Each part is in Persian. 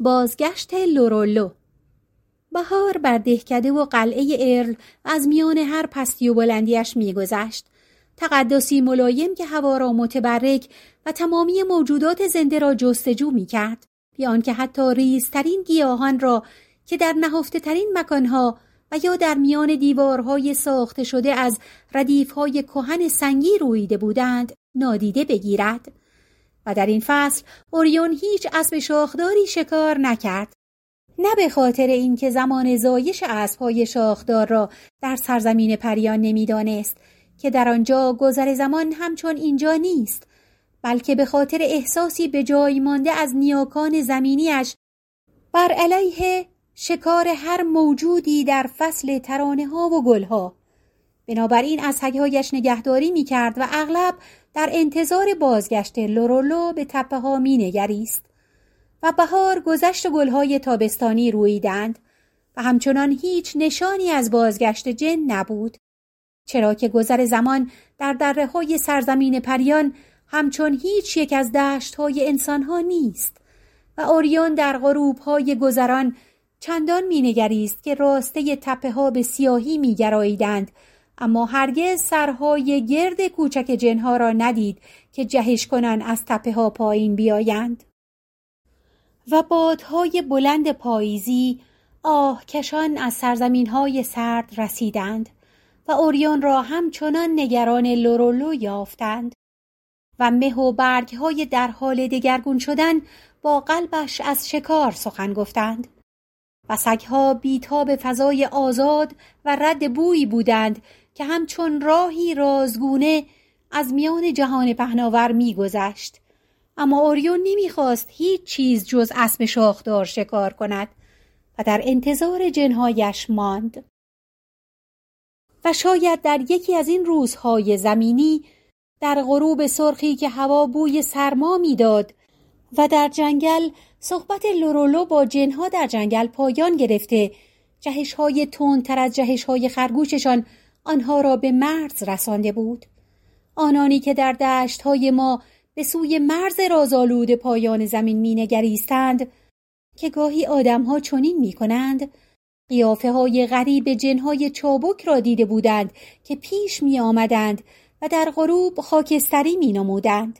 بازگشت لورولو. بهار بر دهکده و قلعه ارل از میان هر پستی و بلندیش میگذشت. تقدسی ملایم که هوا را متبرک و تمامی موجودات زنده را جستجو می‌کرد. بی که حتی ریزترین گیاهان را که در نهفته ترین مکانها و یا در میان دیوارهای ساخته شده از ردیفهای کهن سنگی رویده بودند نادیده بگیرد. و در این فصل اوریون هیچ اسب شاخداری شکار نکرد. نه به خاطر اینکه زمان زایش اسبهای شاخدار را در سرزمین پریان نمی‌دانست که در آنجا گذر زمان همچون اینجا نیست بلکه به خاطر احساسی به جای مانده از نیاکان زمینیش بر علیه شکار هر موجودی در فصل ترانه ها و گل ها بنابراین از هگهایش نگهداری می کرد و اغلب در انتظار بازگشت لورولو به تپه ها می نگریست و بهار گذشت گلهای تابستانی رویدند و همچنان هیچ نشانی از بازگشت جن نبود چرا که گذر زمان در دره های سرزمین پریان همچون هیچ یک از دشت های انسان ها نیست و اوریون در غروب های گذران چندان مینگریست که راسته تپه ها به سیاهی میگراییدند اما هرگز سرهای گرد کوچک جنها را ندید که جهش کنن از تپه ها پایین بیایند. و بادهای بلند پاییزی آه کشان از سرزمین های سرد رسیدند و اوریون را همچنان نگران لورولو یافتند و مه و برگ های در حال دگرگون شدن با قلبش از شکار سخن گفتند و سگها بیتاب فضای آزاد و رد بویی بودند که همچون راهی رازگونه از میان جهان پهناور میگذشت. اما اوریون نمی‌خواست هیچ چیز جز اسب شاخدار شکار کند و در انتظار جنهایش ماند. و شاید در یکی از این روزهای زمینی در غروب سرخی که هوا بوی سرما می‌داد و در جنگل صحبت لورولو با جنها در جنگل پایان گرفته جهش های تر از جهش های خرگوششان آنها را به مرز رسانده بود آنانی که در دشت های ما به سوی مرز رازآلود پایان زمین مینگریستند که گاهی آدمها چنین می کنند قیافه های غریب جنهای چابک را دیده بودند که پیش می آمدند و در غروب خاکستری می نمودند.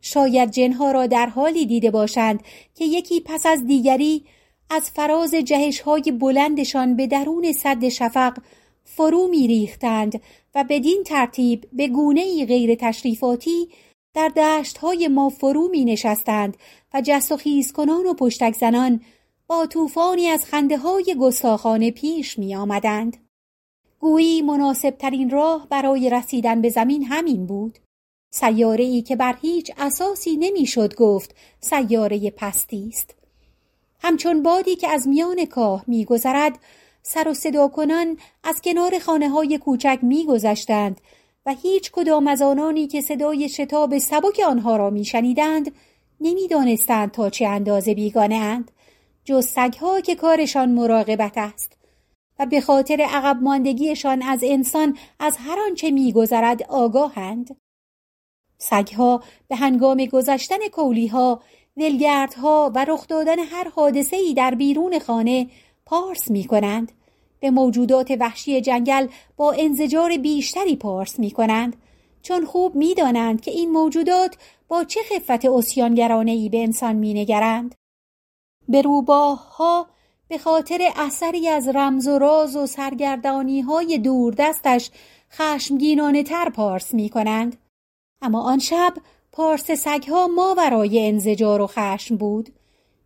شاید جنها را در حالی دیده باشند که یکی پس از دیگری از فراز جهش های بلندشان به درون صد شفق فرو می ریختند و بدین ترتیب به گونه ای غیر تشریفاتی در دشت های ما فرو می نشستند و جست و خیز کنان و پشتک زنان با طوفانی از خنده های گستاخانه پیش می آمدند. گویی مناسب ترین راه برای رسیدن به زمین همین بود. سیاره ای که بر هیچ اساسی نمی‌شد گفت سیاره پستی است. همچون بادی که از میان کاه میگذرد سر و صدا کنان از کنار خانه های کوچک میگذشتند و هیچ کدام از آنانی که صدای شتاب سبک آنها را میشنیدند نمی‌دانستند تا چه اندازه بیگانه اند جز سگها که کارشان مراقبت است و به خاطر عقب ماندگیشان از انسان از هر آنچه میگذرد آگاهند. سگها به هنگام گذشتن کولیها ولگردها و رخ دادن هر حادثه ای در بیرون خانه پارس می کنند. به موجودات وحشی جنگل با انزجار بیشتری پارس می کنند چون خوب می دانند که این موجودات با چه خفت ای به انسان می نگرند. به روباه ها به خاطر اثری از رمز و راز و سرگردانی های دوردستش خشمگینانه تر پارس می کنند. اما آن شب پارس سگها ما برای انزجار و خشم بود.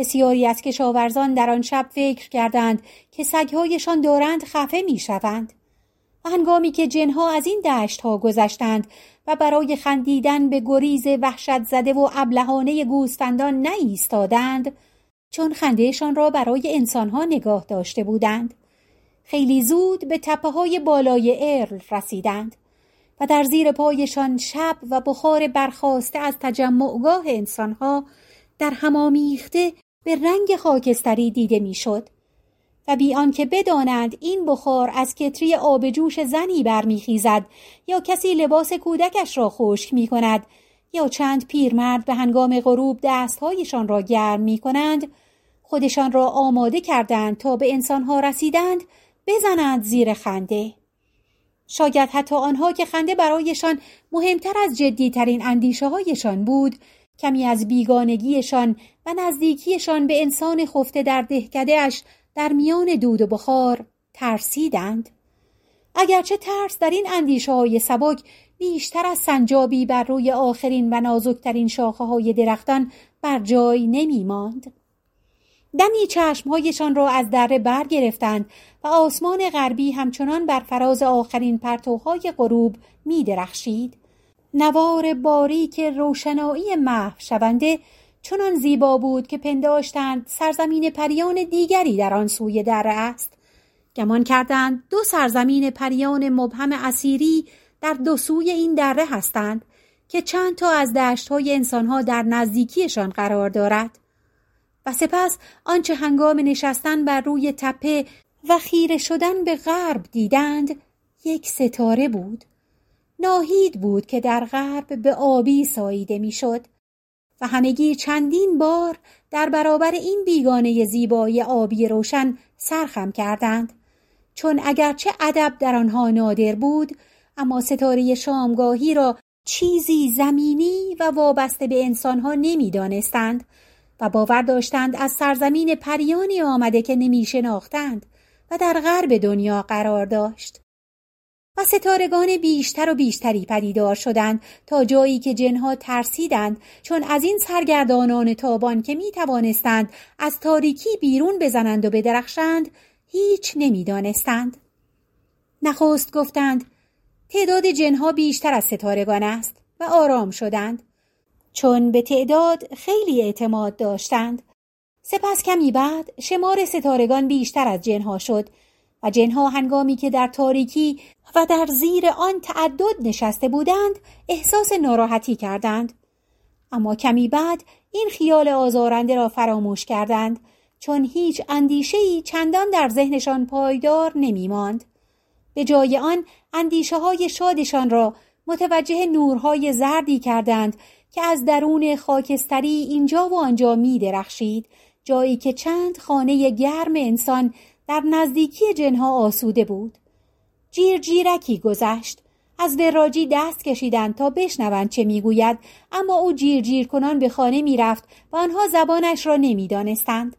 بسیاری از کشاورزان در آن شب فکر کردند که سگهایشان دارند خفه می شوند. و هنگامی که جنها از این دشت ها گذشتند و برای خندیدن به گریز وحشت زده و ابلهانه گوسفندان نایستادند چون خندهشان را برای انسانها نگاه داشته بودند خیلی زود به تپه های بالای ارل رسیدند و در زیر پایشان شب و بخار برخواسته از تجمعگاه انسانها در همامیخته به رنگ خاکستری دیده می‌شد و بی آنکه بدانند این بخار از کتری آبجوش زنی برمیخیزد یا کسی لباس کودکش را خشک می کند یا چند پیرمرد به هنگام غروب دستهایشان را گرم می کنند خودشان را آماده کردند تا به انسانها رسیدند بزنند زیر خنده. شاید حتی آنها که خنده برایشان مهمتر از جدیترین اندیشه هایشان بود کمی از بیگانگیشان و نزدیکیشان به انسان خفته در دهکدهش در میان دود و بخار ترسیدند اگرچه ترس در این اندیشه های سبک بیشتر از سنجابی بر روی آخرین و نازکترین شاخه های درختان بر جای نمی ماند. دمی چشمهایشان را از دره برگرفتند و آسمان غربی همچنان بر فراز آخرین پرتوهای غروب می درخشید. نوار باریک روشنایی محو شونده چنان زیبا بود که پنداشتند سرزمین پریان دیگری در آن سوی دره است. گمان کردند دو سرزمین پریان مبهم اسیری در دو سوی این دره هستند که چند تا از دشتهای انسانها در نزدیکیشان قرار دارد. و سپس آنچه هنگام نشستن بر روی تپه و خیره شدن به غرب دیدند یک ستاره بود. ناهید بود که در غرب به آبی ساییده می‌شد و همگی چندین بار در برابر این بیگانه زیبایی آبی روشن سرخم کردند چون اگرچه ادب در آنها نادر بود اما ستاره شامگاهی را چیزی زمینی و وابسته به انسانها نمی‌دانستند و باور داشتند از سرزمین پریانی آمده که نمی شناختند و در غرب دنیا قرار داشت. و ستارگان بیشتر و بیشتری پدیدار شدند تا جایی که جنها ترسیدند چون از این سرگردانان تابان که می توانستند از تاریکی بیرون بزنند و بدرخشند هیچ نمی‌دانستند. نخست گفتند تعداد جنها بیشتر از ستارگان است و آرام شدند چون به تعداد خیلی اعتماد داشتند سپس کمی بعد شمار ستارگان بیشتر از جنها شد و جنها هنگامی که در تاریکی و در زیر آن تعدد نشسته بودند احساس ناراحتی کردند اما کمی بعد این خیال آزارنده را فراموش کردند چون هیچ اندیشهی چندان در ذهنشان پایدار نمی ماند. به جای آن اندیشه های شادشان را متوجه نورهای زردی کردند که از درون خاکستری اینجا و آنجا می درخشید جایی که چند خانه گرم انسان در نزدیکی جنها آسوده بود. جیر جیرکی گذشت. از وراجی دست کشیدند تا بشنوند چه می‌گوید اما او جیر جیر کنان به خانه می‌رفت و آنها زبانش را نمی‌دانستند.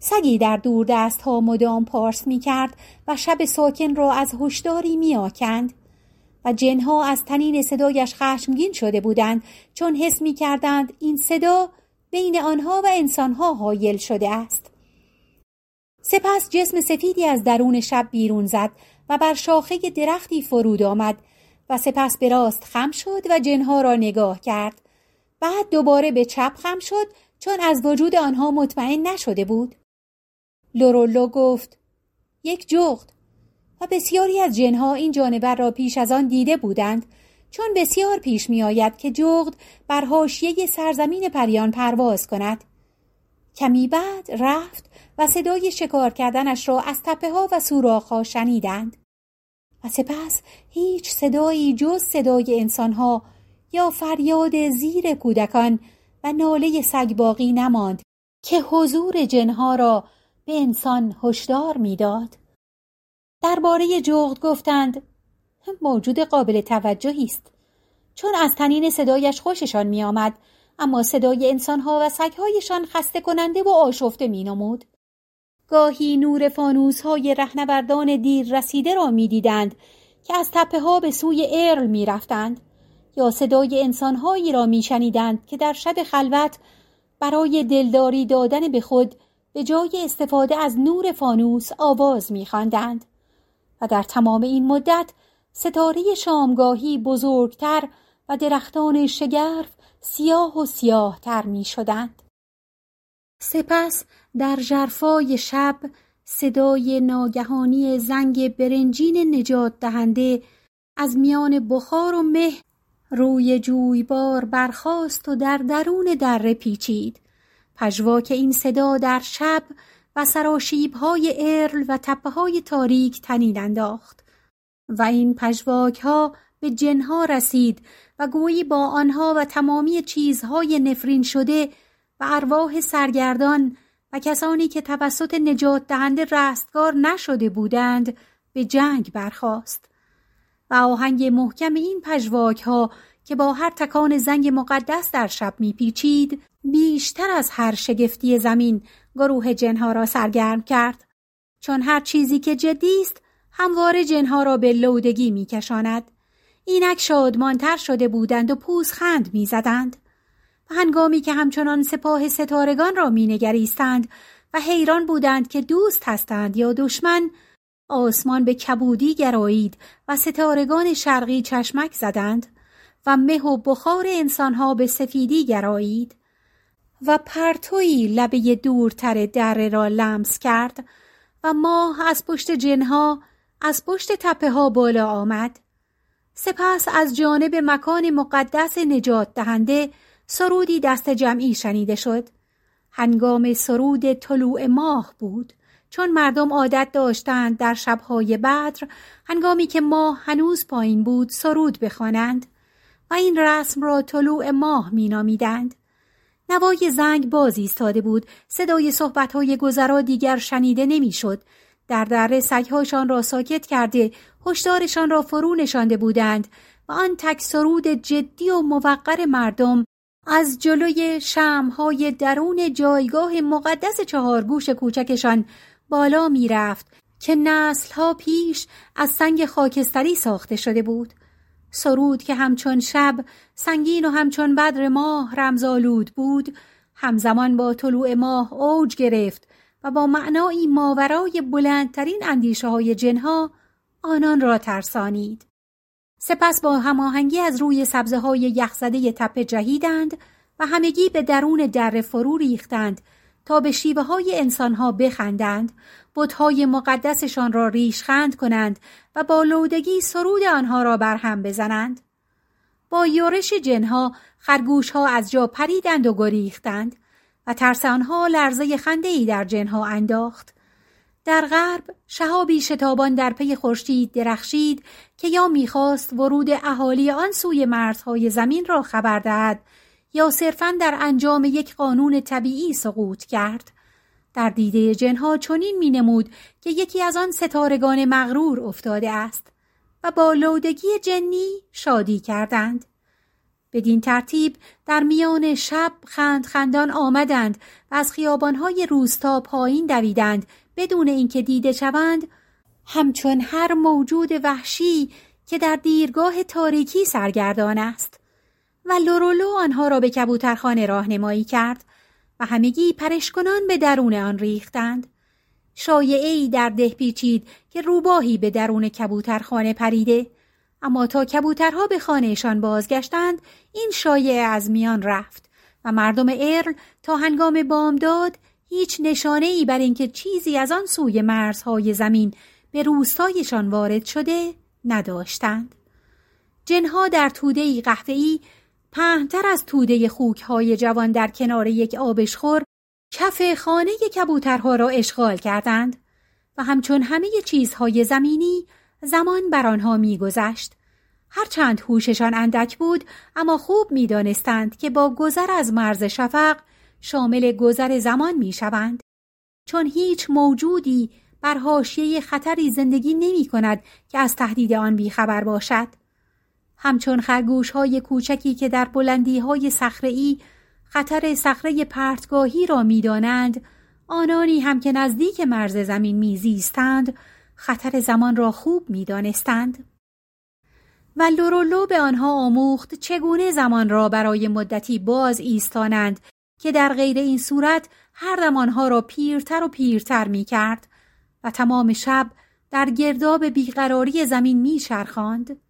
سگی در دور دست ها مدام پارس می کرد و شب ساکن را از هشداری می آکند و جنها از تنین صدایش خشمگین شده بودند چون حس می کردند این صدا بین آنها و انسانها حایل شده است. سپس جسم سفیدی از درون شب بیرون زد و بر شاخه درختی فرود آمد و سپس به راست خم شد و جنها را نگاه کرد. بعد دوباره به چپ خم شد چون از وجود آنها مطمئن نشده بود. لورولو گفت یک جغد و بسیاری از جنها این جانور را پیش از آن دیده بودند چون بسیار پیش می آید که جغد بر حاشیه سرزمین پریان پرواز کند کمی بعد رفت و صدای شکار کردنش را از تپه ها و سوراخ شنیدند. و سپس هیچ صدایی جز صدای انسانها یا فریاد زیر کودکان و ناله سگ باقی نماند که حضور جنها را به انسان هشدار می‌داد. درباره جغد گفتند موجود قابل توجهی است. چون از تنین صدایش خوششان میآمد اما صدای انسانها و سگهایشان خسته کننده و آشفته مینمود. گاهی نور فانوس های رهنوردان دیر رسیده را می‌دیدند که از تپه ها به سوی ارل می‌رفتند یا صدای انسانهایی را میشنیدند که در شب خلوت برای دلداری دادن به خود به جای استفاده از نور فانوس آواز میخواندند و در تمام این مدت ستاره شامگاهی بزرگتر و درختان شگرف سیاه و سیاه تر می شدند. سپس در جرفای شب صدای ناگهانی زنگ برنجین نجات دهنده از میان بخار و مه روی جویبار برخاست و در درون دره پیچید. پژواک این صدا در شب و سراشیبهای ارل و تپه های تاریک تنین انداخت و این پژواک ها به جنها رسید و گویی با آنها و تمامی چیزهای نفرین شده و ارواح سرگردان و کسانی که توسط نجات دهنده رستگار نشده بودند به جنگ برخاست و آهنگ محکم این پژواک ها که با هر تکان زنگ مقدس در شب میپیچید بیشتر از هر شگفتی زمین گروه جنها را سرگرم کرد. چون هر چیزی که جدی است همواره جنها را به لودگی میکشاند. اینک شادمانتر شده بودند و پوزخند می‌زدند. و هنگامی که همچنان سپاه ستارگان را مینگریستند و حیران بودند که دوست هستند یا دشمن آسمان به کبودی گرایید و ستارگان شرقی چشمک زدند و مه و بخار انسانها به سفیدی گرایید و پرتوی لبه دورتر دره را لمس کرد و ماه از پشت جنها از پشت تپه ها بالا آمد. سپس از جانب مکان مقدس نجات دهنده سرودی دست جمعی شنیده شد. هنگام سرود طلوع ماه بود. چون مردم عادت داشتند در شبهای بدر هنگامی که ماه هنوز پایین بود سرود بخوانند و این رسم را طلوع ماه مینامیدند. نوای زنگ باز ایستاده بود. صدای صحبتهای گذرا دیگر شنیده نمی‌شد. در دره سگهاشان را ساکت کرده هشدارشان را فرو نشانده بودند و آن تک سرود جدی و موقر مردم از جلوی شمهای درون جایگاه مقدس چهارگوش کوچکشان بالا می رفت که نسلها پیش از سنگ خاکستری ساخته شده بود سرود که همچون شب سنگین و همچون بدر ماه رمزالود بود همزمان با طلوع ماه اوج گرفت و با معنایی ماورای بلندترین اندیشه های جنها آنان را ترسانید. سپس با هماهنگی از روی سبزه های یخزده تپه جهیدند و همگی به درون در فرو ریختند تا به شیوه های انسان ها بخندند بتهای مقدسشان را ریشخند کنند و با لودگی سرود آنها را برهم بزنند. با یورش جنها خرگوش ها از جا پریدند و گریختند و ترس آنها لرزه خنده ای در جنها انداخت. در غرب شهابی شتابان در پی خورشید درخشید که یا می‌خواست ورود اهالی آن سوی مرزهای زمین را خبر دهد یا صرفا در انجام یک قانون طبیعی سقوط کرد. در دیده جنها چنین مینمود که یکی از آن ستارگان مغرور افتاده است و با لودگی جنی شادی کردند. بدین ترتیب در میان شب خند خندان آمدند و از خیابانهای روستا پایین دویدند بدون اینکه دیده شوند همچون هر موجود وحشی که در دیرگاه تاریکی سرگردان است. و لورولو آنها را به کبوترخانه راهنمایی کرد و همگی پرشکنان به درون آن ریختند. شایعه در ده پیچید که روباهی به درون کبوترخانه پریده. اما تا کبوترها به خانهشان بازگشتند این شایعه از میان رفت و مردم ارل تا هنگام بامداد هیچ نشانه ای بر اینکه چیزی از آن سوی مرزهای زمین به روستایشان وارد شده نداشتند. جنها در توده ای قهوه‌ای پهنتر از توده خوک های جوان در کنار یک آبشخور کف خانه کبوترها را اشغال کردند و همچون همه چیزهای زمینی زمان بر آنها میگذشت هرچند هوششان اندک بود اما خوب می‌دانستند که با گذر از مرز شفق شامل گذر زمان می‌شوند. چون هیچ موجودی بر حاشیه خطری زندگی نمی کند که از تهدید آن بیخبر باشد. همچون خرگوش های کوچکی که در بلندی های ای خطر صخره پرتگاهی را می‌دانند آنانی هم که نزدیک مرز زمین میزیستند خطر زمان را خوب می‌دانستند. و لورولو به آنها آموخت چگونه زمان را برای مدتی باز ایستانند که در غیر این صورت هر دم آنها را پیرتر و پیرتر می کرد و تمام شب در گرداب بیقراری زمین می شرخاند.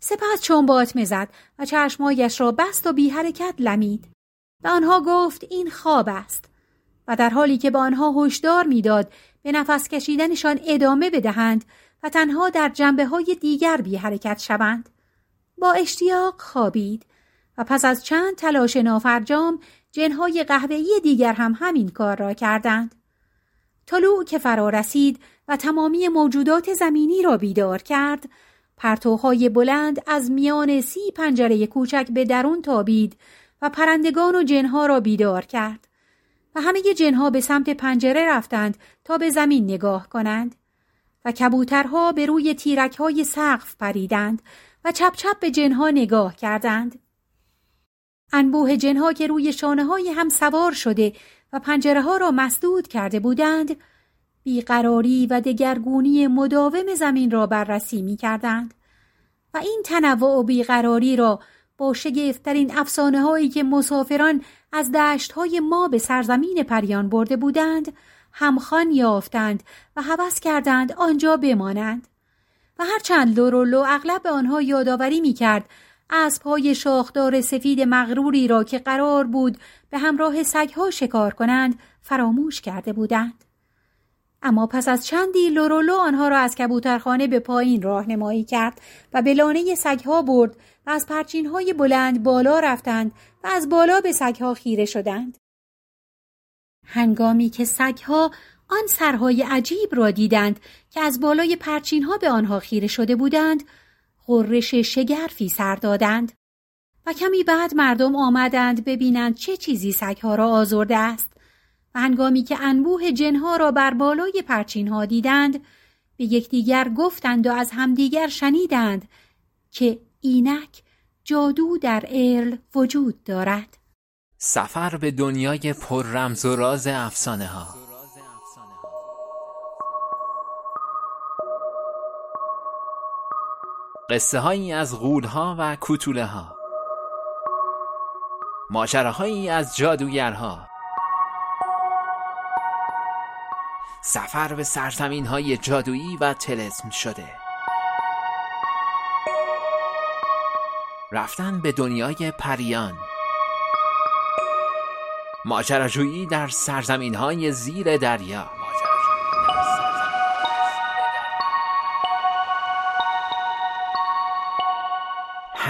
سپس چون باطمه زد و چشمایش را بست و بی حرکت لمید. به آنها گفت این خواب است. و در حالی که به آنها هشدار می‌داد به نفس کشیدنشان ادامه بدهند و تنها در جنبه های دیگر بی حرکت شوند. با اشتیاق خوابید و پس از چند تلاش نافرجام جنهای قهوه‌ای دیگر هم همین کار را کردند. طلوع که فرا رسید و تمامی موجودات زمینی را بیدار کرد، پرتوهای بلند از میان سی پنجره کوچک به درون تابید و پرندگان و جنها را بیدار کرد و همه جنها به سمت پنجره رفتند تا به زمین نگاه کنند و کبوترها به روی تیرکهای سقف پریدند و چپ چپ به جنها نگاه کردند. انبوه جنها که روی شانه های هم سوار شده و پنجره ها را مسدود کرده بودند بیقراری و دگرگونی مداوم زمین را بررسی می کردند و این تنوع و بیقراری را با شگفتترین افسانه هایی که مسافران از دشت های ما به سرزمین پریان برده بودند همخان یافتند و هوس کردند آنجا بمانند. و هرچند لورولو اغلب به آنها یادآوری می کرد اسبهای شاخدار سفید مغروری را که قرار بود به همراه سگها شکار کنند فراموش کرده بودند. اما پس از چندی لورولو آنها را از کبوترخانه به پایین راهنمایی کرد و به لانه سگها برد و از پرچینهای بلند بالا رفتند و از بالا به سگها خیره شدند. هنگامی که سگها آن سرهای عجیب را دیدند که از بالای پرچینها به آنها خیره شده بودند غرش شگرفی سر دادند و کمی بعد مردم آمدند ببینند چه چیزی سگها را آزرده است و هنگامی که انبوه جنها را بر بالای پرچینها دیدند به یکدیگر گفتند و از همدیگر شنیدند که اینک جادو در ارل وجود دارد. سفر به دنیای پر رمز و راز افسانه ها قصه هایی از غولها و کوتوله ها ماجراهایی از جادوگرها. سفر به سرزمین های جادویی و تلسم شده. رفتن به دنیای پریان. ماجراجویی در سرزمین های زیر دریا.